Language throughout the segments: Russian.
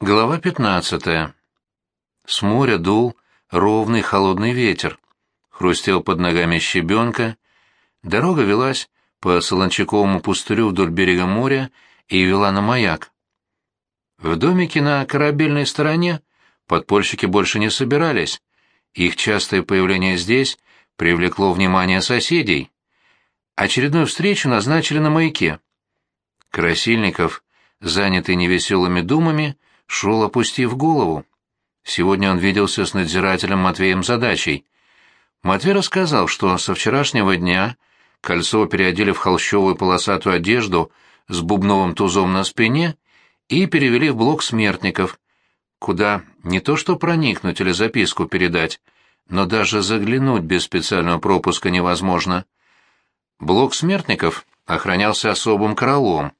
Глава 15. С моря дул ровный холодный ветер. Хрустел под ногами щебенка. Дорога велась по Солончаковому пустырю вдоль берега моря и вела на маяк. В домике на корабельной стороне подпольщики больше не собирались. Их частое появление здесь привлекло внимание соседей. Очередную встречу назначили на маяке. Красильников, занятый невеселыми думами, шел, опустив голову. Сегодня он виделся с надзирателем Матвеем Задачей. Матвей рассказал, что со вчерашнего дня Кольцова переодели в холщовую полосатую одежду с бубновым тузом на спине и перевели в блок смертников, куда не то что проникнуть или записку передать, но даже заглянуть без специального пропуска невозможно. Блок смертников охранялся особым караулом.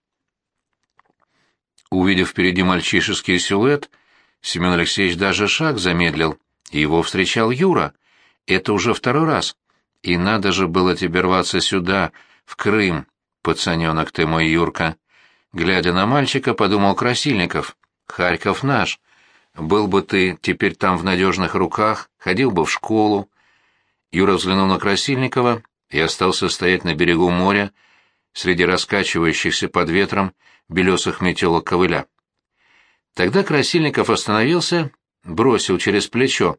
Увидев впереди мальчишеский силуэт, Семен Алексеевич даже шаг замедлил, его встречал Юра. Это уже второй раз. И надо же было тебе рваться сюда, в Крым, пацаненок ты мой, Юрка. Глядя на мальчика, подумал Красильников. Харьков наш. Был бы ты теперь там в надежных руках, ходил бы в школу. Юра взглянул на Красильникова и остался стоять на берегу моря, среди раскачивающихся под ветром белесых метелок ковыля. Тогда Красильников остановился, бросил через плечо.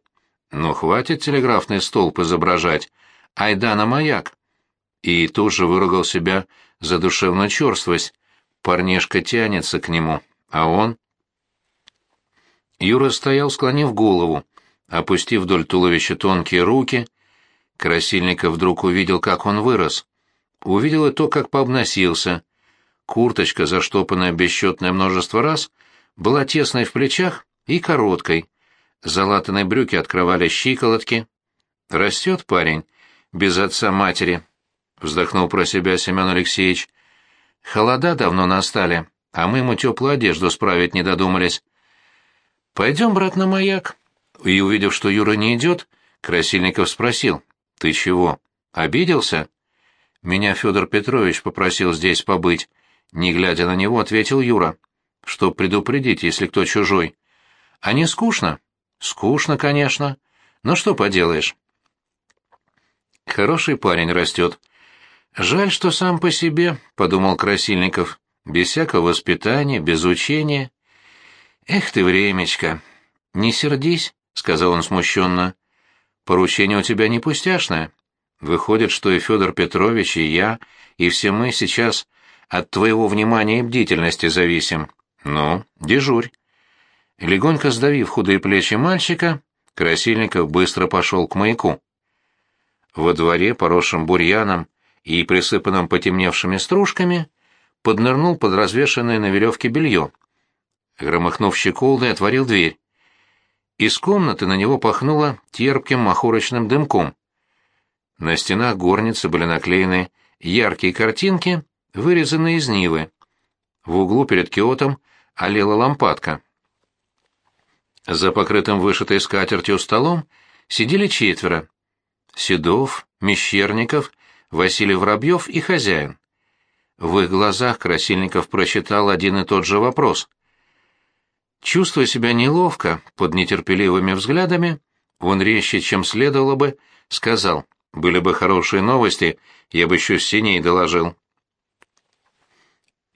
«Ну, хватит телеграфный столб изображать. Айда на маяк!» И тут же выругал себя за душевную черствость. Парнишка тянется к нему, а он... Юра стоял, склонив голову, опустив вдоль туловища тонкие руки. Красильников вдруг увидел, как он вырос. Увидел и то, как пообносился, Курточка, заштопанная бесчетное множество раз, была тесной в плечах и короткой. Залатанные брюки открывали щиколотки. «Растет парень, без отца-матери», — вздохнул про себя Семен Алексеевич. «Холода давно настали, а мы ему теплую одежду справить не додумались». «Пойдем, брат, на маяк». И, увидев, что Юра не идет, Красильников спросил. «Ты чего, обиделся?» «Меня Федор Петрович попросил здесь побыть. Не глядя на него, ответил Юра. Чтоб предупредить, если кто чужой. А не скучно? Скучно, конечно. Но что поделаешь? Хороший парень растет. Жаль, что сам по себе, — подумал Красильников, — без всякого воспитания, без учения. Эх ты, времечко! Не сердись, — сказал он смущенно. Поручение у тебя не пустяшное. Выходит, что и Федор Петрович, и я, и все мы сейчас от твоего внимания и бдительности зависим. Ну, дежурь». Легонько сдавив худые плечи мальчика, Красильников быстро пошел к маяку. Во дворе, поросшем бурьяном и присыпанном потемневшими стружками, поднырнул под развешанное на веревке белье. Громыхнув щеколдой, отворил дверь. Из комнаты на него пахнуло терпким махорочным дымком. На стенах горницы были наклеены яркие картинки вырезанные из нивы. В углу перед киотом олела лампадка. За покрытым вышитой скатертью столом сидели четверо. Седов, Мещерников, Василий Воробьев и хозяин. В их глазах Красильников прочитал один и тот же вопрос. Чувствуя себя неловко под нетерпеливыми взглядами, он резче, чем следовало бы, сказал, «Были бы хорошие новости, я бы еще синей доложил».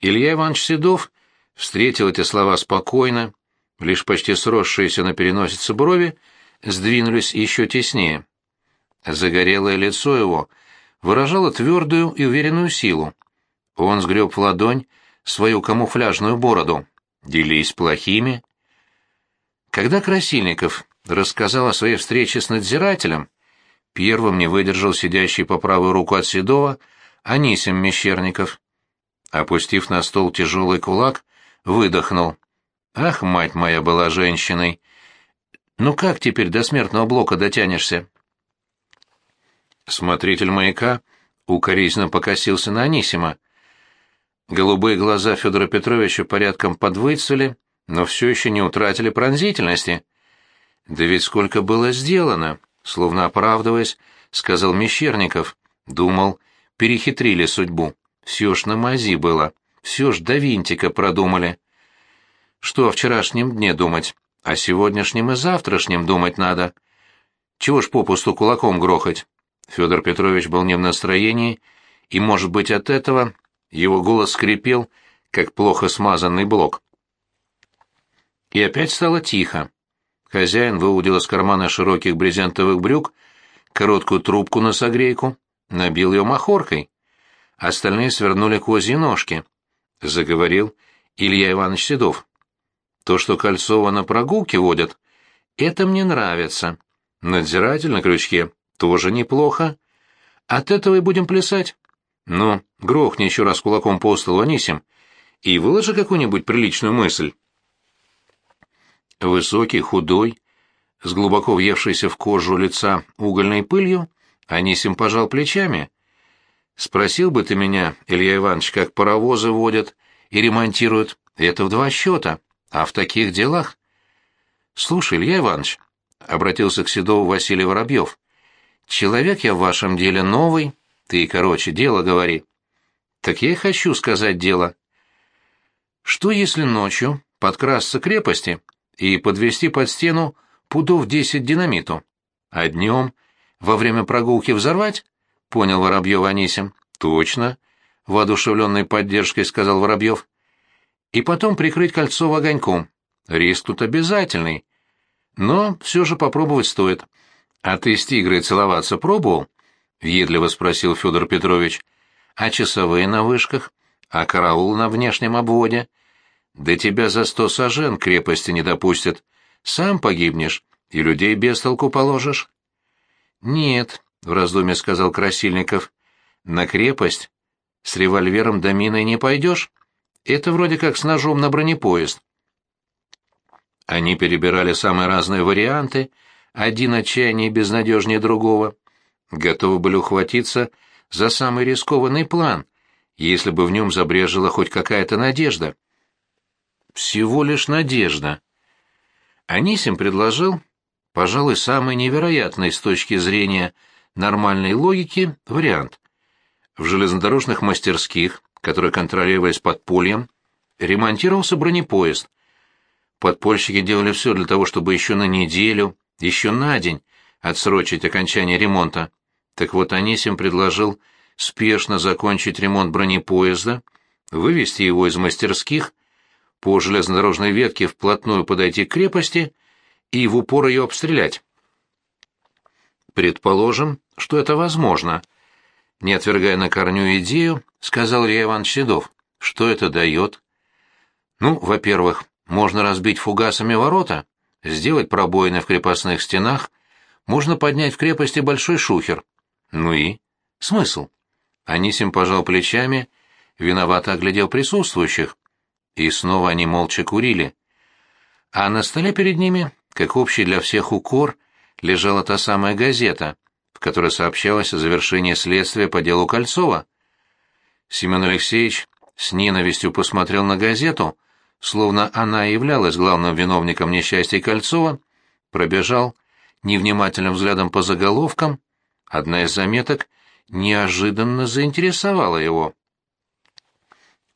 Илья Иванович Седов встретил эти слова спокойно, лишь почти сросшиеся на переносице брови сдвинулись еще теснее. Загорелое лицо его выражало твердую и уверенную силу. Он сгреб в ладонь свою камуфляжную бороду. Делись плохими. Когда Красильников рассказал о своей встрече с надзирателем, первым не выдержал сидящий по правую руку от Седова Анисим Мещерников опустив на стол тяжелый кулак, выдохнул. «Ах, мать моя была женщиной! Ну как теперь до смертного блока дотянешься?» Смотритель маяка укоризненно покосился на Анисима. Голубые глаза Федора Петровича порядком подвыцели, но все еще не утратили пронзительности. «Да ведь сколько было сделано!» — словно оправдываясь, сказал Мещерников. Думал, перехитрили судьбу. Все ж на мази было, все ж до винтика продумали. Что о вчерашнем дне думать? О сегодняшнем и завтрашнем думать надо. Чего ж попусту кулаком грохать? Федор Петрович был не в настроении, и, может быть, от этого его голос скрипел, как плохо смазанный блок. И опять стало тихо. Хозяин выудил из кармана широких брезентовых брюк короткую трубку на согрейку, набил ее махоркой. Остальные свернули козьи ножки. Заговорил Илья Иванович Седов. То, что Кольцова на прогулке водят, это мне нравится. Надзиратель на крючке тоже неплохо. От этого и будем плясать. Ну, грохни еще раз кулаком по столу, Анисим, и выложи какую-нибудь приличную мысль. Высокий, худой, с глубоко въевшейся в кожу лица угольной пылью, Анисим пожал плечами. «Спросил бы ты меня, Илья Иванович, как паровозы водят и ремонтируют, это в два счета, а в таких делах...» «Слушай, Илья Иванович», — обратился к Седову Василий Воробьев, — «человек я в вашем деле новый, ты, короче, дело говори». «Так я и хочу сказать дело». «Что если ночью подкрасться к крепости и подвести под стену пудов десять динамиту. А днем, во время прогулки взорвать? Понял Воробьев Анисим. Точно, воодушевленной поддержкой сказал Воробьев. И потом прикрыть кольцо огоньком. Риск тут обязательный. Но все же попробовать стоит. А ты с тигрой целоваться пробовал? Въедливо спросил Федор Петрович. А часовые на вышках? А караул на внешнем обводе? Да тебя за сто сажен крепости не допустят. Сам погибнешь и людей без толку положишь. Нет, в раздумье сказал Красильников. На крепость с револьвером да миной не пойдешь. Это вроде как с ножом на бронепоезд. Они перебирали самые разные варианты, один отчаяннее и безнадежнее другого. Готовы были ухватиться за самый рискованный план, если бы в нем забрежила хоть какая-то надежда. Всего лишь надежда. Анисим предложил, пожалуй, самый невероятный с точки зрения нормальной логики вариант. В железнодорожных мастерских, которые контролировались подпольем, ремонтировался бронепоезд. Подпольщики делали все для того, чтобы еще на неделю, еще на день отсрочить окончание ремонта. Так вот Анисим предложил спешно закончить ремонт бронепоезда, вывести его из мастерских по железнодорожной ветке вплотную подойти к крепости и в упор ее обстрелять. Предположим, что это возможно. Не отвергая на корню идею, сказал Илья Иванович Седов. Что это дает? Ну, во-первых, можно разбить фугасами ворота, сделать пробоины в крепостных стенах, можно поднять в крепости большой шухер. Ну и? Смысл? Анисим пожал плечами, виновато оглядел присутствующих. И снова они молча курили. А на столе перед ними, как общий для всех укор, лежала та самая газета, которой сообщалось о завершении следствия по делу Кольцова. Семен Алексеевич с ненавистью посмотрел на газету, словно она являлась главным виновником несчастья Кольцова, пробежал невнимательным взглядом по заголовкам, одна из заметок неожиданно заинтересовала его.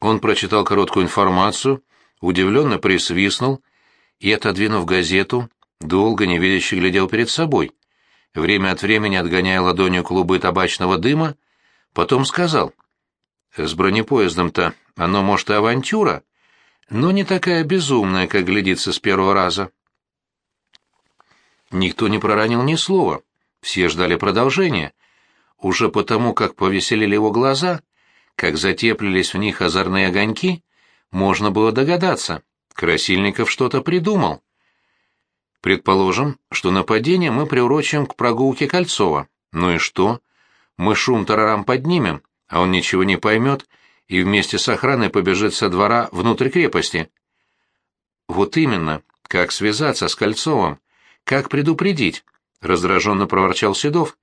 Он прочитал короткую информацию, удивленно присвистнул и, отодвинув газету, долго невидяще глядел перед собой, время от времени отгоняя ладонью клубы табачного дыма, потом сказал, «С бронепоездом-то оно, может, и авантюра, но не такая безумная, как глядится с первого раза». Никто не проронил ни слова, все ждали продолжения. Уже потому, как повеселили его глаза, как затеплились в них озорные огоньки, можно было догадаться, Красильников что-то придумал. Предположим, что нападение мы приурочим к прогулке Кольцова. Ну и что? Мы шум-тарарам поднимем, а он ничего не поймет и вместе с охраной побежит со двора внутрь крепости. Вот именно, как связаться с Кольцовым, как предупредить, раздраженно проворчал Седов.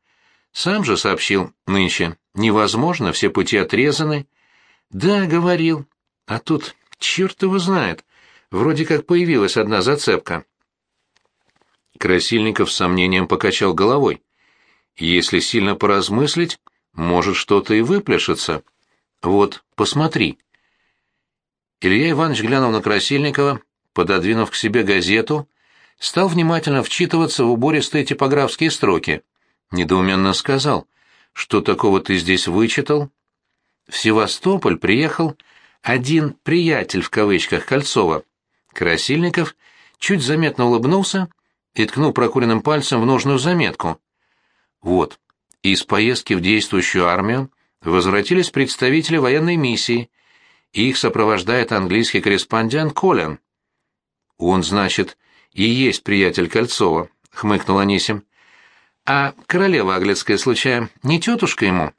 Сам же сообщил нынче. Невозможно, все пути отрезаны. Да, говорил. А тут, черт его знает, вроде как появилась одна зацепка. Красильников с сомнением покачал головой. Если сильно поразмыслить, может что-то и выпляшется. Вот, посмотри. Илья Иванович глянул на Красильникова, пододвинув к себе газету, стал внимательно вчитываться в убористые типографские строки. Недоуменно сказал, что такого ты здесь вычитал? В Севастополь приехал один «приятель» в кавычках Кольцова. Красильников чуть заметно улыбнулся и ткнул прокуренным пальцем в нужную заметку. Вот, из поездки в действующую армию возвратились представители военной миссии, их сопровождает английский корреспондент Колин. «Он, значит, и есть приятель Кольцова», — хмыкнул Анисим. «А королева Аглицкая, случаем, не тетушка ему?»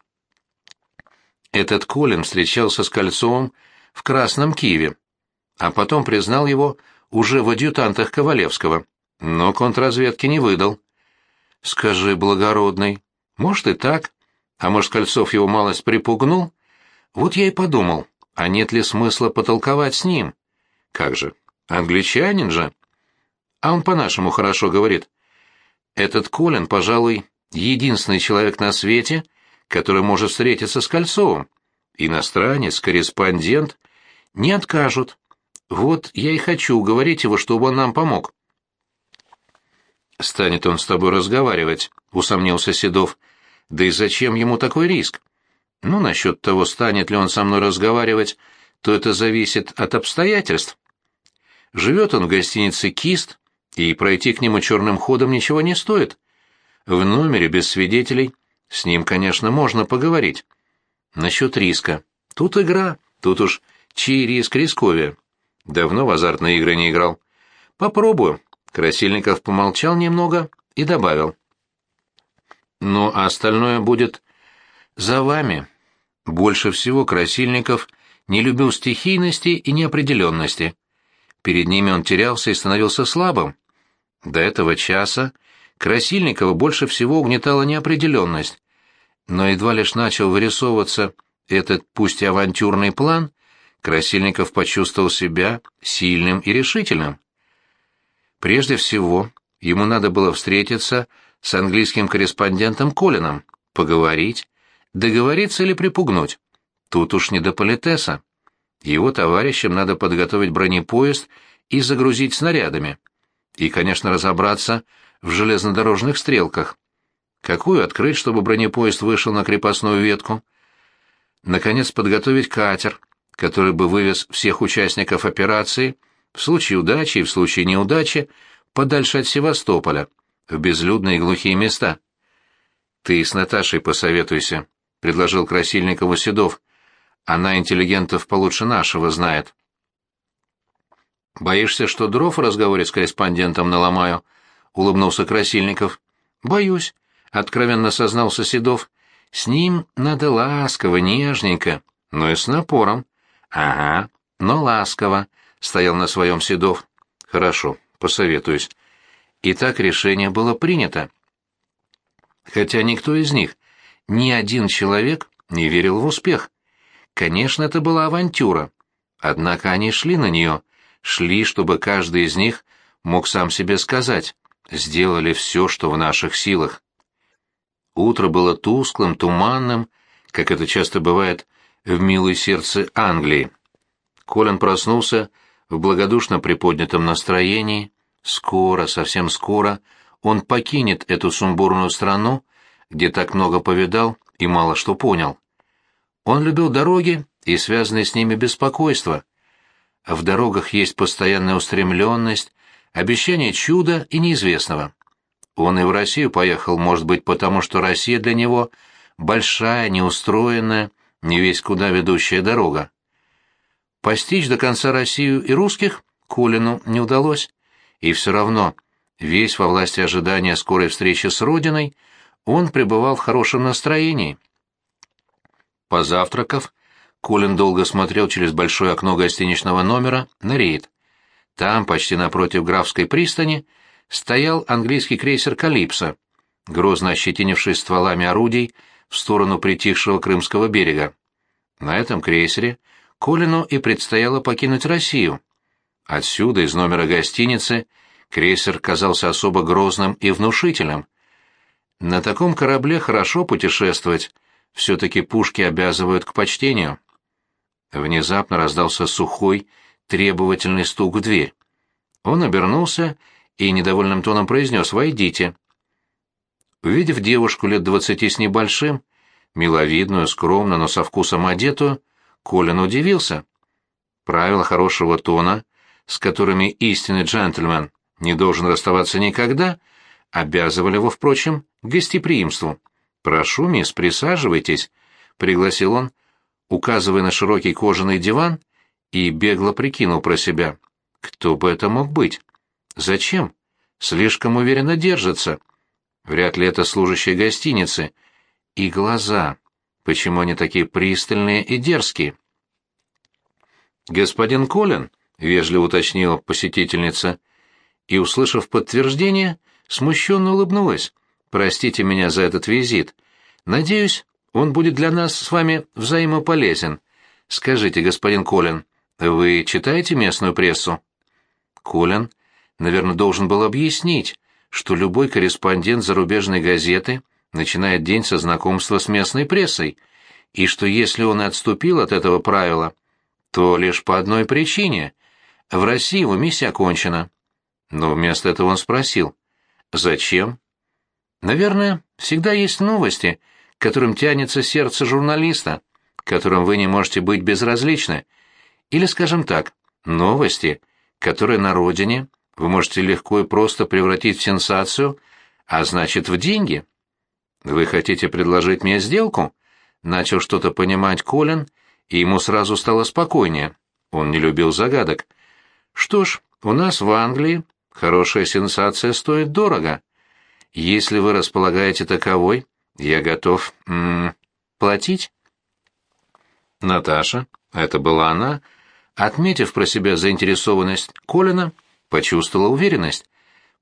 Этот Колин встречался с Кольцовым в Красном Киеве, а потом признал его уже в адъютантах Ковалевского, но контрразведки не выдал. «Скажи, благородный, может и так, а может, Кольцов его малость припугнул? Вот я и подумал, а нет ли смысла потолковать с ним? Как же, англичанин же. А он по-нашему хорошо говорит. Этот Колин, пожалуй, единственный человек на свете, который может встретиться с Кольцовым. Иностранец, корреспондент. Не откажут. Вот я и хочу уговорить его, чтобы он нам помог. «Станет он с тобой разговаривать», — усомнился Седов. «Да и зачем ему такой риск? Ну, насчет того, станет ли он со мной разговаривать, то это зависит от обстоятельств. Живет он в гостинице «Кист», и пройти к нему черным ходом ничего не стоит. В номере без свидетелей с ним, конечно, можно поговорить. Насчет риска. Тут игра, тут уж чей риск рисковее. Давно в азартные игры не играл. Попробую. Красильников помолчал немного и добавил. Ну, а остальное будет за вами. Больше всего Красильников не любил стихийности и неопределенности. Перед ними он терялся и становился слабым. До этого часа Красильникова больше всего угнетала неопределенность. Но едва лишь начал вырисовываться этот пусть и авантюрный план, Красильников почувствовал себя сильным и решительным. Прежде всего, ему надо было встретиться с английским корреспондентом Колином, поговорить, договориться или припугнуть. Тут уж не до политеса. Его товарищам надо подготовить бронепоезд и загрузить снарядами. И, конечно, разобраться в железнодорожных стрелках. Какую открыть, чтобы бронепоезд вышел на крепостную ветку? Наконец, подготовить катер, который бы вывез всех участников операции, в случае удачи и в случае неудачи, подальше от Севастополя, в безлюдные глухие места. Ты с Наташей посоветуйся, — предложил Красильникову Седов. Она интеллигентов получше нашего знает. «Боишься, что дров в разговоре с корреспондентом наломаю?» — улыбнулся Красильников. «Боюсь», — откровенно сознался Седов. «С ним надо ласково, нежненько, но и с напором». «Ага, но ласково», — стоял на своем Седов. «Хорошо, посоветуюсь». И так решение было принято. Хотя никто из них, ни один человек не верил в успех. Конечно, это была авантюра. Однако они шли на нее, шли, чтобы каждый из них мог сам себе сказать, сделали все, что в наших силах. Утро было тусклым, туманным, как это часто бывает в милой сердце Англии. Колин проснулся в благодушно приподнятом настроении. Скоро, совсем скоро, он покинет эту сумбурную страну, где так много повидал и мало что понял. Он любил дороги и связанные с ними беспокойство. В дорогах есть постоянная устремленность, обещание чуда и неизвестного. Он и в Россию поехал, может быть, потому что Россия для него большая, неустроенная, не весь куда ведущая дорога. Постичь до конца Россию и русских Колину не удалось, и все равно, весь во власти ожидания скорой встречи с Родиной, он пребывал в хорошем настроении. Позавтракав, Колин долго смотрел через большое окно гостиничного номера на рейд. Там, почти напротив графской пристани, стоял английский крейсер «Калипсо», грозно ощетинившись стволами орудий в сторону притихшего Крымского берега. На этом крейсере Колину и предстояло покинуть Россию. Отсюда, из номера гостиницы, крейсер казался особо грозным и внушительным. На таком корабле хорошо путешествовать, все-таки пушки обязывают к почтению. Внезапно раздался сухой, требовательный стук в дверь. Он обернулся и недовольным тоном произнес «Войдите». Увидев девушку лет двадцати с небольшим, миловидную, скромно, но со вкусом одетую, Колин удивился. Правила хорошего тона, с которыми истинный джентльмен не должен расставаться никогда, обязывали его, впрочем, к гостеприимству. «Прошу, мисс, присаживайтесь», — пригласил он, указывая на широкий кожаный диван, и бегло прикинул про себя. Кто бы это мог быть? Зачем? Слишком уверенно держится. Вряд ли это служащие гостиницы. И глаза. Почему они такие пристальные и дерзкие? «Господин Колин», — вежливо уточнила посетительница, и, услышав подтверждение, смущенно улыбнулась. «Простите меня за этот визит. Надеюсь, он будет для нас с вами взаимополезен. Скажите, господин Колин, вы читаете местную прессу?» Колин, наверное, должен был объяснить, что любой корреспондент зарубежной газеты начинает день со знакомства с местной прессой, и что если он и отступил от этого правила, то лишь по одной причине. В России его миссия окончена. Но вместо этого он спросил, «Зачем?» «Наверное, всегда есть новости, которым тянется сердце журналиста, которым вы не можете быть безразличны. Или, скажем так, новости, которые на родине вы можете легко и просто превратить в сенсацию, а значит, в деньги. Вы хотите предложить мне сделку?» Начал что-то понимать Колин, и ему сразу стало спокойнее. Он не любил загадок. Что ж, у нас в Англии хорошая сенсация стоит дорого. Если вы располагаете таковой, я готов м -м, платить. Наташа, это была она, отметив про себя заинтересованность Колина, почувствовала уверенность.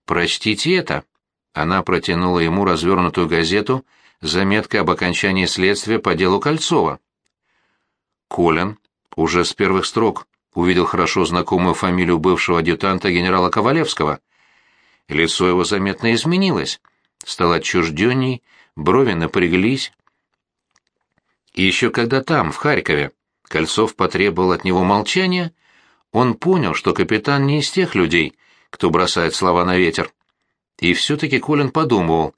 «Прочтите это». Она протянула ему развернутую газету с заметкой об окончании следствия по делу Кольцова. Колин уже с первых строк увидел хорошо знакомую фамилию бывшего адъютанта генерала Ковалевского. Лицо его заметно изменилось, стало отчужденней, брови напряглись. И еще когда там, в Харькове, Кольцов потребовал от него молчания, он понял, что капитан не из тех людей, кто бросает слова на ветер. И все-таки Колин подумывал,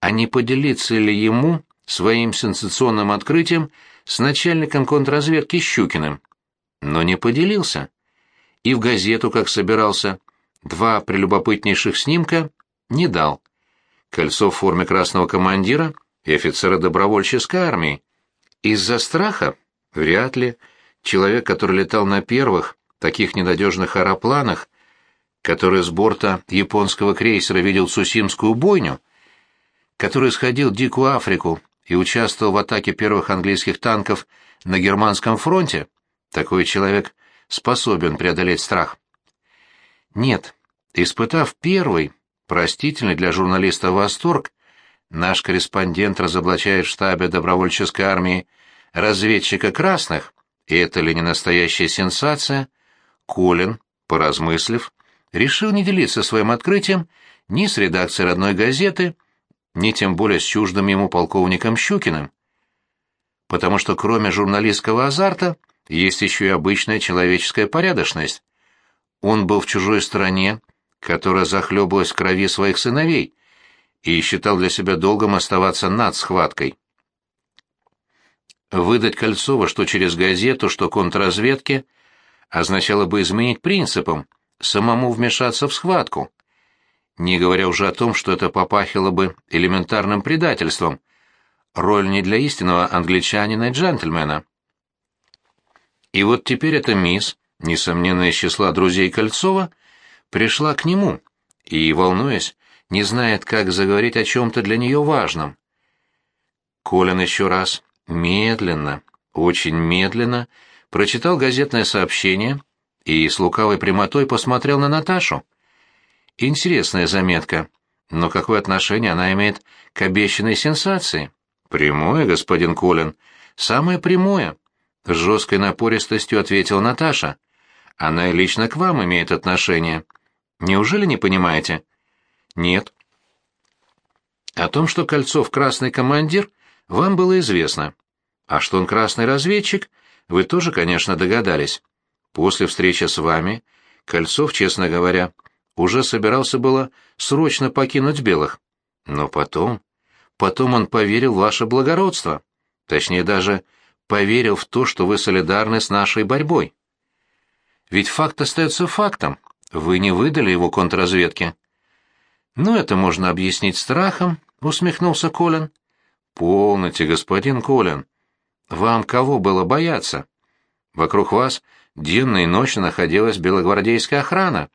а не поделиться ли ему своим сенсационным открытием с начальником контрразведки Щукиным, но не поделился. И в газету, как собирался, два прелюбопытнейших снимка не дал. Кольцо в форме красного командира и офицера добровольческой армии. Из-за страха? Вряд ли. Человек, который летал на первых, таких ненадежных аэропланах, который с борта японского крейсера видел Сусимскую бойню, который сходил в Дикую Африку и участвовал в атаке первых английских танков на германском фронте, такой человек способен преодолеть страх. Нет, испытав первый, простительный для журналиста восторг, наш корреспондент разоблачает в штабе добровольческой армии разведчика красных, и это ли не настоящая сенсация, Колин, поразмыслив, решил не делиться своим открытием ни с редакцией родной газеты, ни тем более с чуждым ему полковником Щукиным. Потому что кроме журналистского азарта есть еще и обычная человеческая порядочность. Он был в чужой стране, которая захлебывалась в крови своих сыновей, и считал для себя долгом оставаться над схваткой. Выдать Кольцова что через газету, что контрразведке, означало бы изменить принципам, самому вмешаться в схватку не говоря уже о том, что это попахило бы элементарным предательством. Роль не для истинного англичанина и джентльмена. И вот теперь эта мисс, несомненно из числа друзей Кольцова, пришла к нему и, волнуясь, не знает, как заговорить о чем-то для нее важном. Колин еще раз, медленно, очень медленно, прочитал газетное сообщение и с лукавой прямотой посмотрел на Наташу. Интересная заметка. Но какое отношение она имеет к обещанной сенсации? Прямое, господин Колин. Самое прямое. С жесткой напористостью ответила Наташа. Она и лично к вам имеет отношение. Неужели не понимаете? Нет. О том, что Кольцов красный командир, вам было известно. А что он красный разведчик, вы тоже, конечно, догадались. После встречи с вами Кольцов, честно говоря, уже собирался было срочно покинуть белых. Но потом... Потом он поверил в ваше благородство. Точнее, даже поверил в то, что вы солидарны с нашей борьбой. Ведь факт остается фактом. Вы не выдали его контрразведке. «Ну, это можно объяснить страхом», — усмехнулся Колин. «Полноте, господин Колин. Вам кого было бояться? Вокруг вас денно и ночно находилась белогвардейская охрана.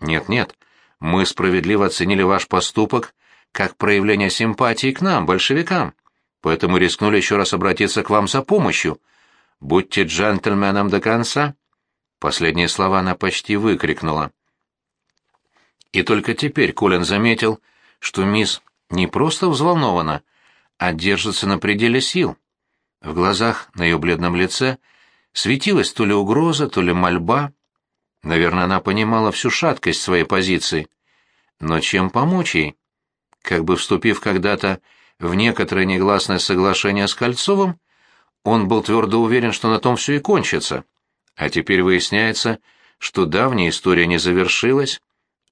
Нет-нет, мы справедливо оценили ваш поступок как проявление симпатии к нам, большевикам, поэтому рискнули еще раз обратиться к вам за помощью. Будьте джентльменом до конца». Последние слова она почти выкрикнула. И только теперь Колин заметил, что мисс не просто взволнована, а держится на пределе сил. В глазах на ее бледном лице светилась то ли угроза, то ли мольба. Наверное, она понимала всю шаткость своей позиции. Но чем помочь ей? Как бы вступив когда-то в некоторое негласное соглашение с Кольцовым, он был твердо уверен, что на том все и кончится. А теперь выясняется, что давняя история не завершилась,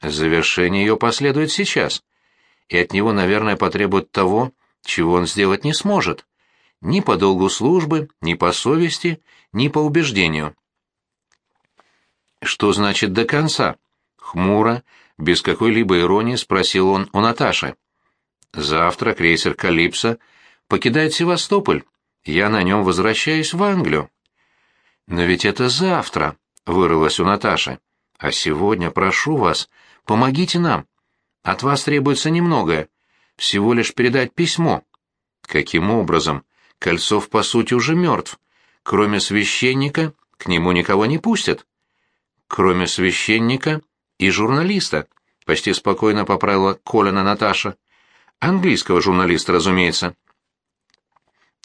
Завершение ее последует сейчас, и от него, наверное, потребуют того, чего он сделать не сможет. Ни по долгу службы, ни по совести, ни по убеждению. «Что значит до конца?» — хмуро, без какой-либо иронии спросил он у Наташи. «Завтра крейсер «Калипсо» покидает Севастополь. Я на нем возвращаюсь в Англию». «Но ведь это завтра», — вырвалось у Наташи. «А сегодня, прошу вас, Помогите нам. От вас требуется немногое. Всего лишь передать письмо. Каким образом? Кольцов, по сути, уже мертв. Кроме священника, к нему никого не пустят. Кроме священника и журналиста, почти спокойно поправила Колина Наташа. Английского журналиста, разумеется.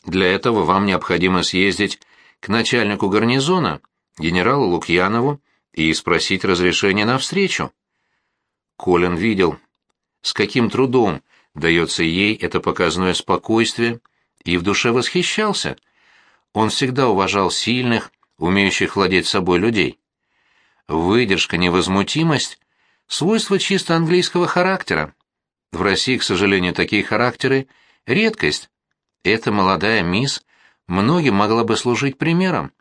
Для этого вам необходимо съездить к начальнику гарнизона, генералу Лукьянову, и спросить разрешения на встречу. Колин видел, с каким трудом дается ей это показное спокойствие, и в душе восхищался. Он всегда уважал сильных, умеющих владеть собой людей. Выдержка, невозмутимость — свойства чисто английского характера. В России, к сожалению, такие характеры — редкость. Эта молодая мисс многим могла бы служить примером.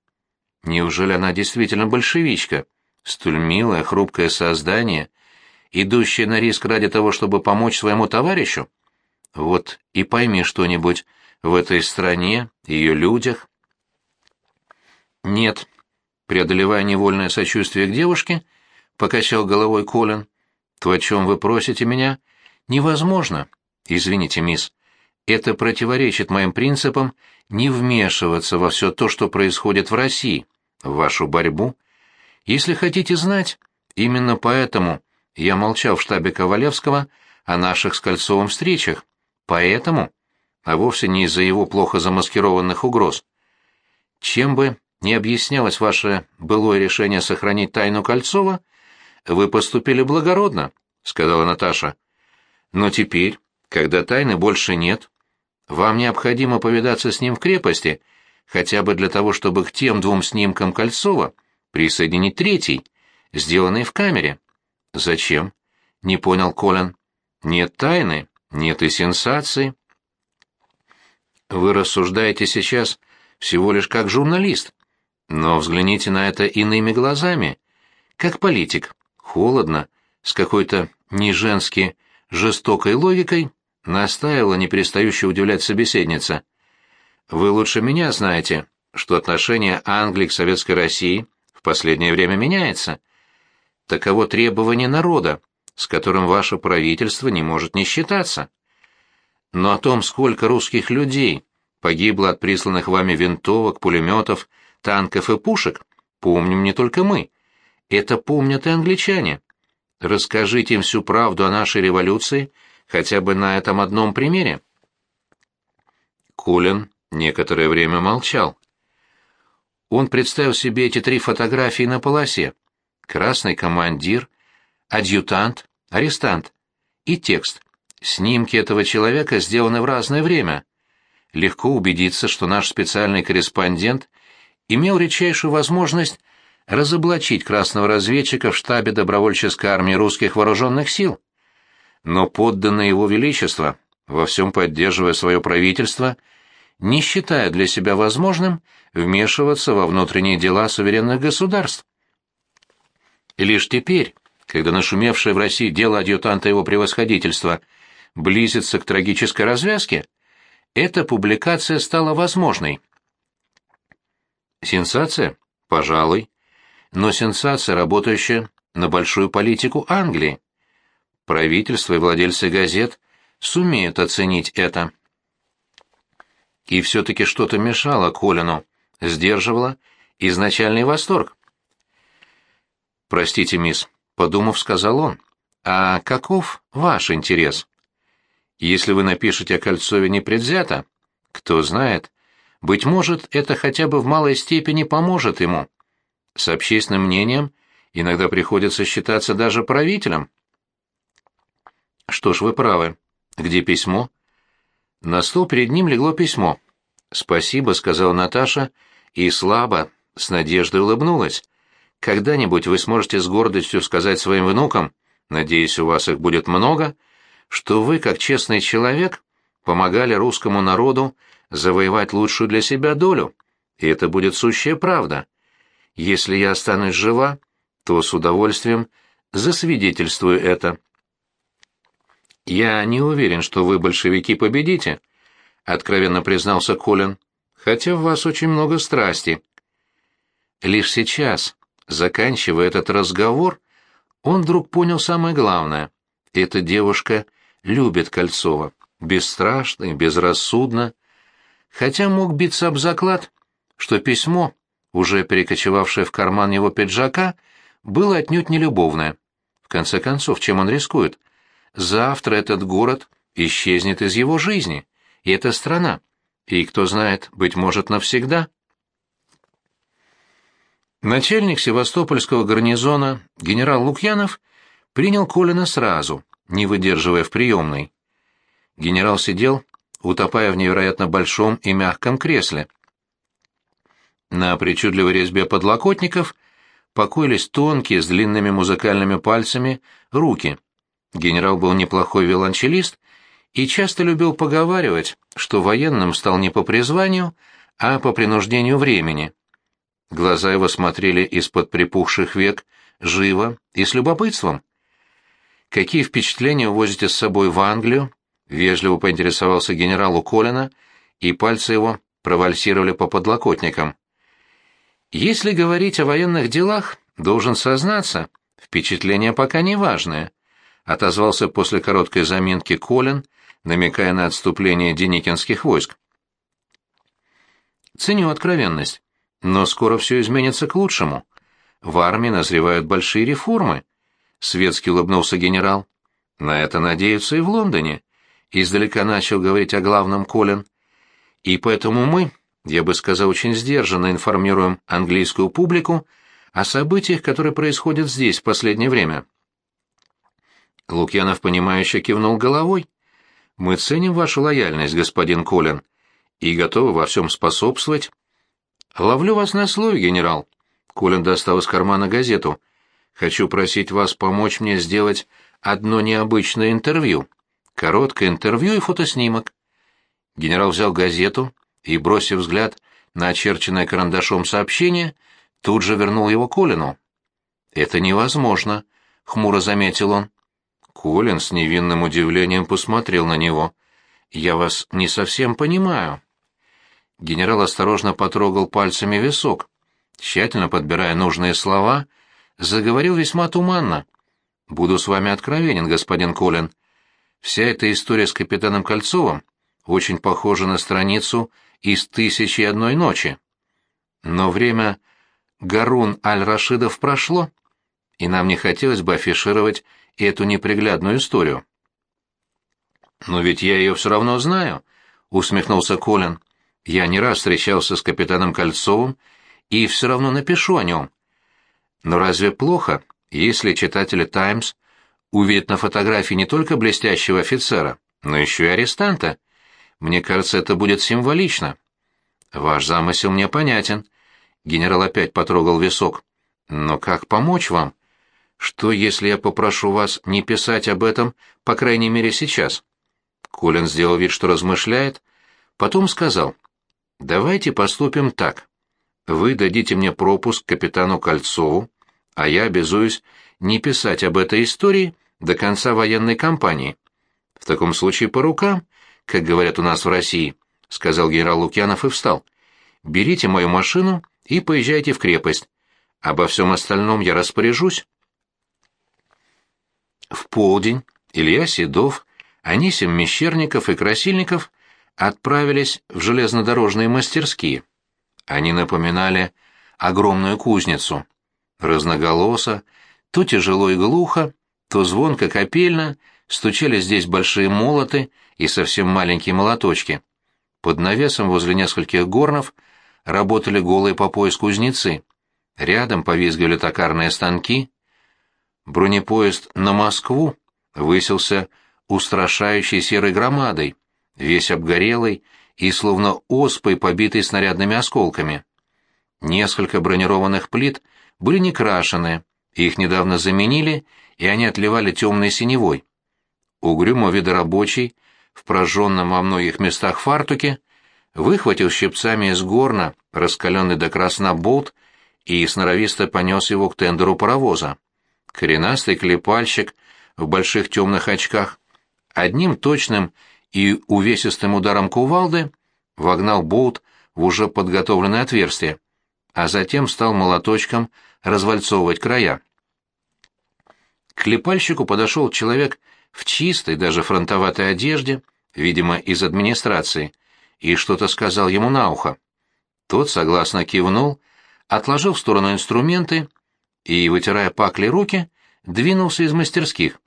Неужели она действительно большевичка? Столь милое, хрупкое создание, идущая на риск ради того, чтобы помочь своему товарищу? Вот и пойми что-нибудь в этой стране, ее людях. Нет, преодолевая невольное сочувствие к девушке, покачал головой Колин. То, о чем вы просите меня, невозможно. Извините, мисс. Это противоречит моим принципам не вмешиваться во все то, что происходит в России, в вашу борьбу. Если хотите знать, именно поэтому я молчал в штабе Ковалевского о наших с Кольцовым встречах, поэтому, а вовсе не из-за его плохо замаскированных угроз. Чем бы ни объяснялось ваше былое решение сохранить тайну Кольцова, вы поступили благородно, — сказала Наташа. Но теперь, когда тайны больше нет, вам необходимо повидаться с ним в крепости, хотя бы для того, чтобы к тем двум снимкам Кольцова присоединить третий, сделанный в камере. «Зачем?» — не понял Колин. «Нет тайны, нет и сенсации». «Вы рассуждаете сейчас всего лишь как журналист, но взгляните на это иными глазами, как политик, холодно, с какой-то неженски жестокой логикой, настаивала не перестающая удивлять собеседница. «Вы лучше меня знаете, что отношение Англии к Советской России в последнее время меняется». Таково требование народа, с которым ваше правительство не может не считаться. Но о том, сколько русских людей погибло от присланных вами винтовок, пулеметов, танков и пушек, помним не только мы. Это помнят и англичане. Расскажите им всю правду о нашей революции хотя бы на этом одном примере. Кулин некоторое время молчал. Он представил себе эти три фотографии на полосе, красный командир, адъютант, арестант и текст. Снимки этого человека сделаны в разное время. Легко убедиться, что наш специальный корреспондент имел редчайшую возможность разоблачить красного разведчика в штабе добровольческой армии русских вооруженных сил. Но подданные его величества, во всем поддерживая свое правительство, не считая для себя возможным вмешиваться во внутренние дела суверенных государств. И лишь теперь, когда нашумевшее в России дело адъютанта его превосходительства близится к трагической развязке, эта публикация стала возможной. Сенсация? Пожалуй. Но сенсация, работающая на большую политику Англии. Правительство и владельцы газет сумеют оценить это. И все-таки что-то мешало Колину, сдерживало изначальный восторг. «Простите, мисс», — подумав, сказал он, — «а каков ваш интерес? Если вы напишете о Кольцове непредвзято, кто знает, быть может, это хотя бы в малой степени поможет ему. С общественным мнением иногда приходится считаться даже правителем». «Что ж, вы правы. Где письмо?» На стол перед ним легло письмо. «Спасибо», — сказала Наташа, и слабо, с надеждой улыбнулась. Когда-нибудь вы сможете с гордостью сказать своим внукам, надеюсь, у вас их будет много, что вы, как честный человек, помогали русскому народу завоевать лучшую для себя долю, и это будет сущая правда. Если я останусь жива, то с удовольствием засвидетельствую это. «Я не уверен, что вы, большевики, победите», — откровенно признался Колин, «хотя в вас очень много страсти». Лишь сейчас, Заканчивая этот разговор, он вдруг понял самое главное. Эта девушка любит Кольцова, бесстрашно и безрассудно. Хотя мог биться об заклад, что письмо, уже перекочевавшее в карман его пиджака, было отнюдь не любовное. В конце концов, чем он рискует? Завтра этот город исчезнет из его жизни, и эта страна, и, кто знает, быть может, навсегда. Начальник Севастопольского гарнизона генерал Лукьянов принял Колина сразу, не выдерживая в приемной. Генерал сидел, утопая в невероятно большом и мягком кресле. На причудливой резьбе подлокотников покоились тонкие с длинными музыкальными пальцами руки. Генерал был неплохой виолончелист и часто любил поговаривать, что военным стал не по призванию, а по принуждению времени. Глаза его смотрели из-под припухших век живо и с любопытством. «Какие впечатления увозите с собой в Англию?» — вежливо поинтересовался генералу Колина, и пальцы его провальсировали по подлокотникам. «Если говорить о военных делах, должен сознаться, впечатление пока не важное», — отозвался после короткой заминки Колин, намекая на отступление деникинских войск. «Ценю откровенность. Но скоро все изменится к лучшему. В армии назревают большие реформы. Светски улыбнулся генерал. На это надеются и в Лондоне. Издалека начал говорить о главном Колин. И поэтому мы, я бы сказал, очень сдержанно информируем английскую публику о событиях, которые происходят здесь в последнее время. Лукьянов, понимающе кивнул головой. «Мы ценим вашу лояльность, господин Колин, и готовы во всем способствовать «Ловлю вас на слове, генерал». Колин достал из кармана газету. «Хочу просить вас помочь мне сделать одно необычное интервью. Короткое интервью и фотоснимок». Генерал взял газету и, бросив взгляд на очерченное карандашом сообщение, тут же вернул его Колину. «Это невозможно», — хмуро заметил он. Колин с невинным удивлением посмотрел на него. «Я вас не совсем понимаю». Генерал осторожно потрогал пальцами висок, тщательно подбирая нужные слова, заговорил весьма туманно. «Буду с вами откровенен, господин Колин. Вся эта история с капитаном Кольцовым очень похожа на страницу из «Тысячи одной ночи». Но время Гарун Аль-Рашидов прошло, и нам не хотелось бы афишировать эту неприглядную историю. «Но ведь я ее все равно знаю», — усмехнулся Колин. Я не раз встречался с капитаном Кольцовым и все равно напишу о нем. Но разве плохо, если читатели «Таймс» увидят на фотографии не только блестящего офицера, но еще и арестанта? Мне кажется, это будет символично. Ваш замысел мне понятен. Генерал опять потрогал висок. Но как помочь вам? Что, если я попрошу вас не писать об этом, по крайней мере, сейчас? Колин сделал вид, что размышляет, потом сказал, «Давайте поступим так. Вы дадите мне пропуск капитану Кольцову, а я обязуюсь не писать об этой истории до конца военной кампании. В таком случае по рукам, как говорят у нас в России, — сказал генерал Лукьянов и встал. «Берите мою машину и поезжайте в крепость. Обо всем остальном я распоряжусь». В полдень Илья Седов, Анисим Мещерников и Красильников отправились в железнодорожные мастерские. Они напоминали огромную кузницу. Разноголосо, то тяжело и глухо, то звонко копельно стучали здесь большие молоты и совсем маленькие молоточки. Под навесом возле нескольких горнов работали голые по пояс кузнецы. Рядом повизгивали токарные станки. Бронепоезд на Москву высился устрашающей серой громадой, весь обгорелый и словно оспой, побитый снарядными осколками. Несколько бронированных плит были не крашены, их недавно заменили, и они отливали темной синевой. Угрюмо вида рабочий, в прожженном во многих местах фартуке, выхватил щипцами из горна раскаленный до красна болт и сноровисто понес его к тендеру паровоза. Коренастый клепальщик в больших темных очках одним точным и увесистым ударом кувалды вогнал болт в уже подготовленное отверстие, а затем стал молоточком развальцовывать края. К клепальщику подошел человек в чистой, даже фронтоватой одежде, видимо, из администрации, и что-то сказал ему на ухо. Тот согласно кивнул, отложил в сторону инструменты и, вытирая пакли руки, двинулся из мастерских.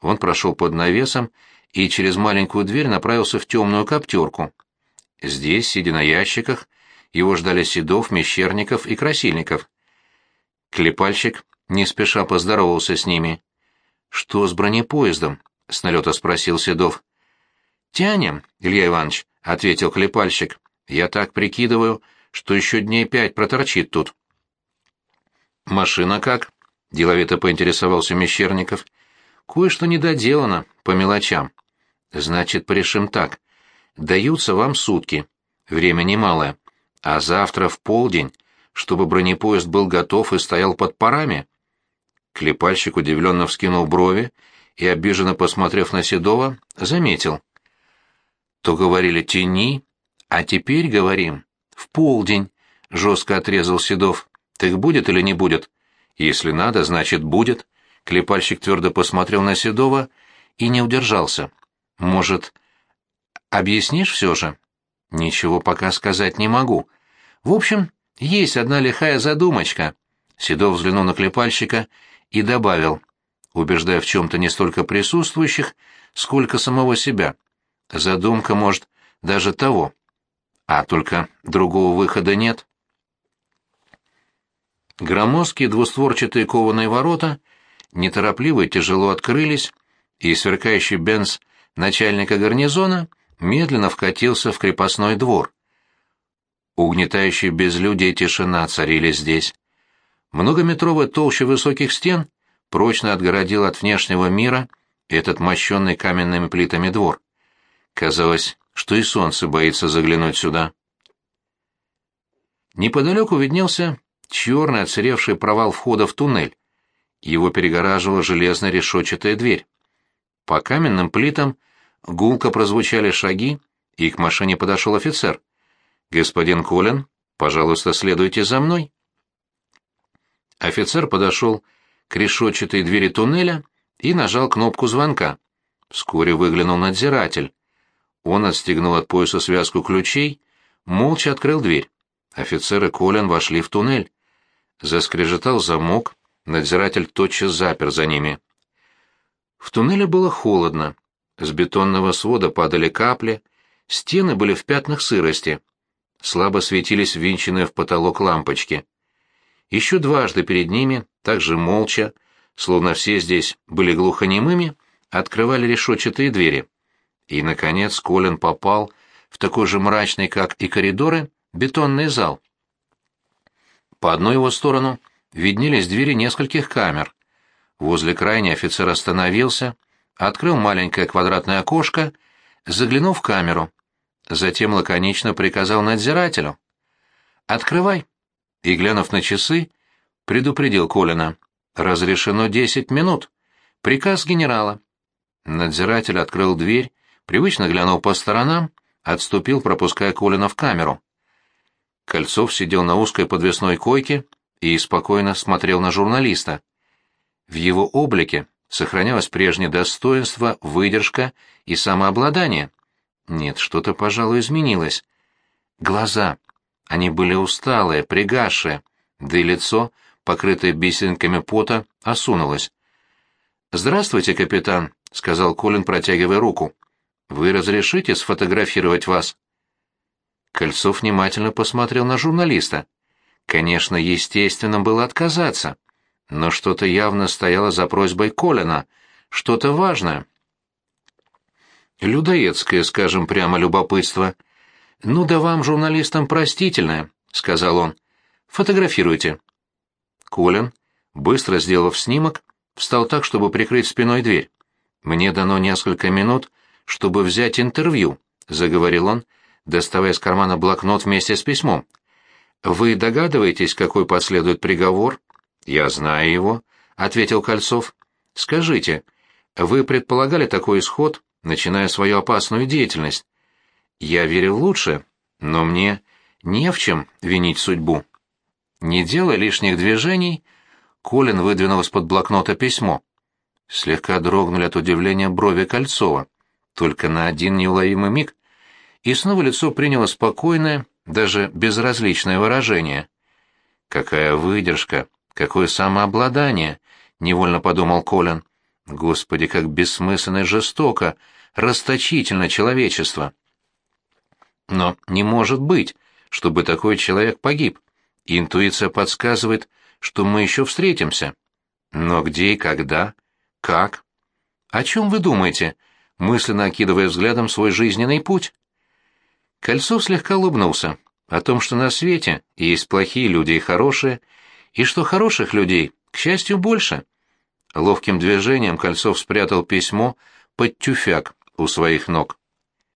Он прошел под навесом и через маленькую дверь направился в темную коптерку. Здесь, сидя на ящиках, его ждали Седов, Мещерников и Красильников. Клепальщик не спеша поздоровался с ними. «Что с бронепоездом?» — с налета спросил Седов. «Тянем, Илья Иванович», — ответил клепальщик. «Я так прикидываю, что еще дней пять проторчит тут». «Машина как?» — деловито поинтересовался Мещерников. «Кое-что недоделано, по мелочам». «Значит, порешим так. Даются вам сутки. Время немалое. А завтра в полдень, чтобы бронепоезд был готов и стоял под парами». Клепальщик удивленно вскинул брови и, обиженно посмотрев на Седова, заметил. То говорили «тяни», а теперь говорим «в полдень», — жестко отрезал Седов. «Так будет или не будет?» «Если надо, значит, будет». Клепальщик твердо посмотрел на Седова и не удержался. «Может, объяснишь все же?» «Ничего пока сказать не могу. В общем, есть одна лихая задумочка». Седов взглянул на клепальщика и добавил, убеждая в чем-то не столько присутствующих, сколько самого себя. Задумка, может, даже того. А только другого выхода нет. Громоздкие двустворчатые кованые ворота неторопливо и тяжело открылись, и сверкающий бенз начальника гарнизона медленно вкатился в крепостной двор. Угнетающие безлюдие и тишина царили здесь. Многометровая толща высоких стен прочно отгородил от внешнего мира этот мощенный каменными плитами двор. Казалось, что и солнце боится заглянуть сюда. Неподалеку виднелся черный отсыревший провал входа в туннель. Его перегораживала железная решетчатая дверь. По каменным плитам гулко прозвучали шаги, и к машине подошел офицер. «Господин Колин, пожалуйста, следуйте за мной». Офицер подошел к решетчатой двери туннеля и нажал кнопку звонка. Вскоре выглянул надзиратель. Он отстегнул от пояса связку ключей, молча открыл дверь. Офицеры Колин вошли в туннель. Заскрежетал замок, надзиратель тотчас запер за ними. В туннеле было холодно. С бетонного свода падали капли, стены были в пятнах сырости. Слабо светились ввинченные в потолок лампочки. Еще дважды перед ними, также молча, словно все здесь были глухонемыми, открывали решетчатые двери. И, наконец, Колин попал в такой же мрачный, как и коридоры, бетонный зал. По одну его сторону виднелись двери нескольких камер. Возле крайней офицер остановился, открыл маленькое квадратное окошко, заглянул в камеру. Затем лаконично приказал надзирателю. «Открывай!» И, глянув на часы, предупредил Колина. «Разрешено десять минут. Приказ генерала». Надзиратель открыл дверь, привычно глянул по сторонам, отступил, пропуская Колина в камеру. Кольцов сидел на узкой подвесной койке и спокойно смотрел на журналиста. В его облике сохранялось прежнее достоинство, выдержка и самообладание. Нет, что-то, пожалуй, изменилось. Глаза. Они были усталые, пригасшие, да и лицо, покрытое бисеринками пота, осунулось. «Здравствуйте, капитан», — сказал Колин, протягивая руку. «Вы разрешите сфотографировать вас?» Кольцов внимательно посмотрел на журналиста. Конечно, естественно было отказаться, но что-то явно стояло за просьбой Колина, что-то важное. Людоедское, скажем прямо, любопытство. «Ну да вам, журналистам, простительное», — сказал он. «Фотографируйте». Колин, быстро сделав снимок, встал так, чтобы прикрыть спиной дверь. «Мне дано несколько минут, чтобы взять интервью», — заговорил он, доставая из кармана блокнот вместе с письмом. «Вы догадываетесь, какой последует приговор?» «Я знаю его», — ответил Кольцов. «Скажите, вы предполагали такой исход, начиная свою опасную деятельность?» «Я верил лучше, но мне не в чем винить судьбу». Не делая лишних движений, Колин выдвинул из-под блокнота письмо. Слегка дрогнули от удивления брови Кольцова. Только на один неуловимый миг и снова лицо приняло спокойное, даже безразличное выражение. «Какая выдержка! Какое самообладание!» — невольно подумал Колин. «Господи, как бессмысленно и жестоко, расточительно человечество!» Но не может быть, чтобы такой человек погиб. Интуиция подсказывает, что мы еще встретимся. Но где и когда? Как? О чем вы думаете, мысленно окидывая взглядом свой жизненный путь? Кольцов слегка улыбнулся. О том, что на свете есть плохие люди и хорошие, и что хороших людей, к счастью, больше. Ловким движением Кольцов спрятал письмо под тюфяк у своих ног.